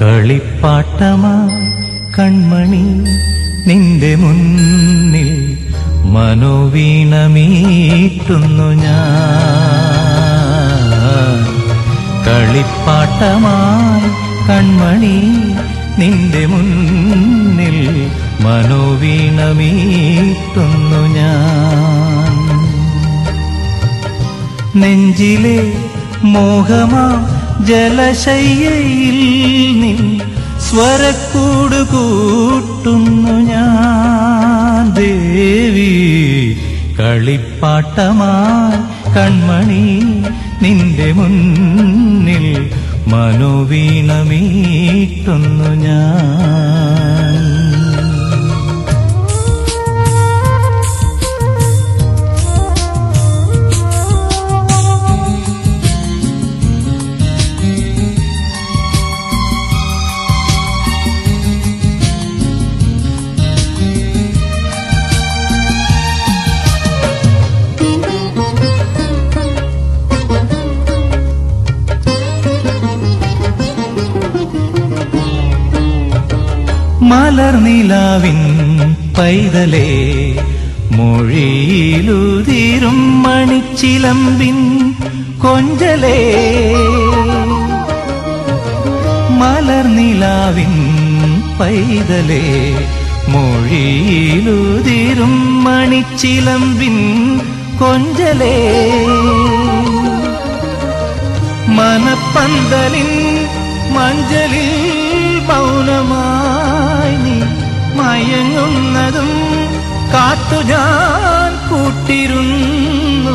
കളിപ്പാട്ടമായി കൺമണി നിന്റെ മുന്നിൽ മനോവീണമീട്ടുന്നു ഞാൻ. കളിപ്പാട്ടമായി കൺമണി നിന്റെ മുന്നിൽ മനോവീണമീട്ടുന്നു ഞാൻ. നെഞ്ചിലെ മോഹമാ ജലശയ്യയിൽ നിൻ സ്വരക്കൂട് കൂട്ടുന്നു ഞാൻ. ദേവി കളിപ്പാട്ടമായി കൺമണി നിന്റെ മുന്നിൽ മനോവീണമീട്ടുന്നു ഞാൻ. மலர் நிலாவின் பைதலே மொழியிலுதிரும் மணிச்சிலம்பின் கொஞ்சலே. மலர் நிலாவின் பைதலே மொழியிலுதிரும் மணிச்சிலம்பின் கொஞ்சலே. மனப்பந்தலின் மஞ்சளில் மௌனமா മയങ്ങുന്നതും കാത്തു ഞാൻ കൂട്ടിരുന്നു.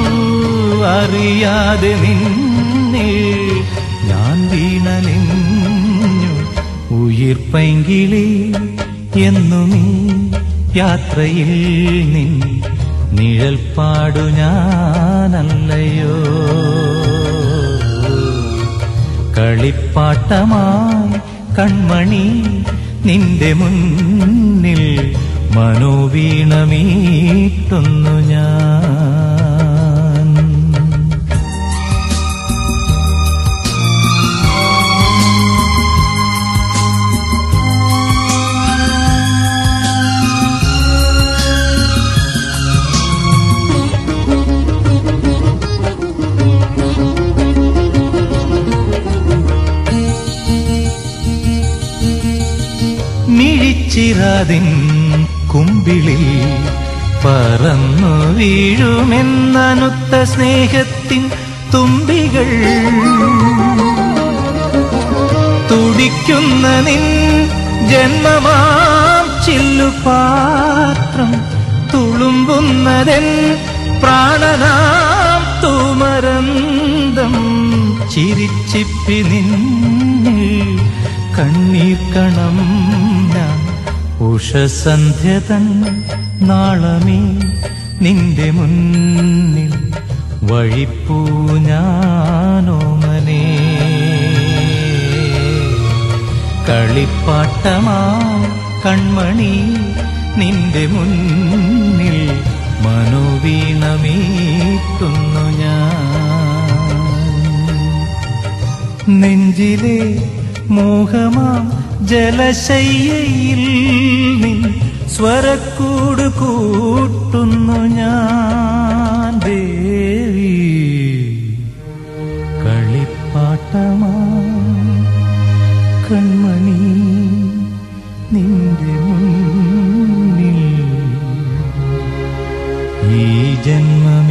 അറിയാതെ നിന്നെ. ഞാൻ വീണലിഞ്ഞു എന്നു നീ യാത്രയിൽ നിൻ നിഴൽ പാടു ഞാനല്ലയോ. കളിപ്പാട്ടമായി കൺമണി നിന്റെ മുന്നിൽ മനോവീണമീട്ടുന്നു ഞാൻ. മിഴിച്ചിറാതിൻ കുമ്പിളിൽ പറന്നു വീഴുമെന്നനുത്ത സ്നേഹത്തിൻ തുമ്പികൾ. തുടിക്കുന്ന നിൻ ജന്മമാം ചില്ലുപാത്രം. തുളുമ്പുന്നതൻ പ്രാണനാം തൂമരന്തം. ചിരിച്ചിപ്പി നിന്നിൽ കണ്ണീർ കണം ഞാൻ ഉഷസന്ധ്യതൻ നാളമേ നിന്റെ മുന്നിൽ വഴിപ്പൂ ഞാനോമനേ. കളിപ്പാട്ടമാ കൺമണി നിന്റെ മുന്നിൽ മനോവീണമീട്ടുന്നു ഞാൻ. നെഞ്ചിലെ മോഹമാം ജലശയ്യയിൽ സ്വരക്കൂട് കൂട്ടുന്നു ഞാൻ ദേവി. കളിപ്പാട്ടമാ കൺമണി നിന്റെ മുന്നിൽ. ഈ ജന്മം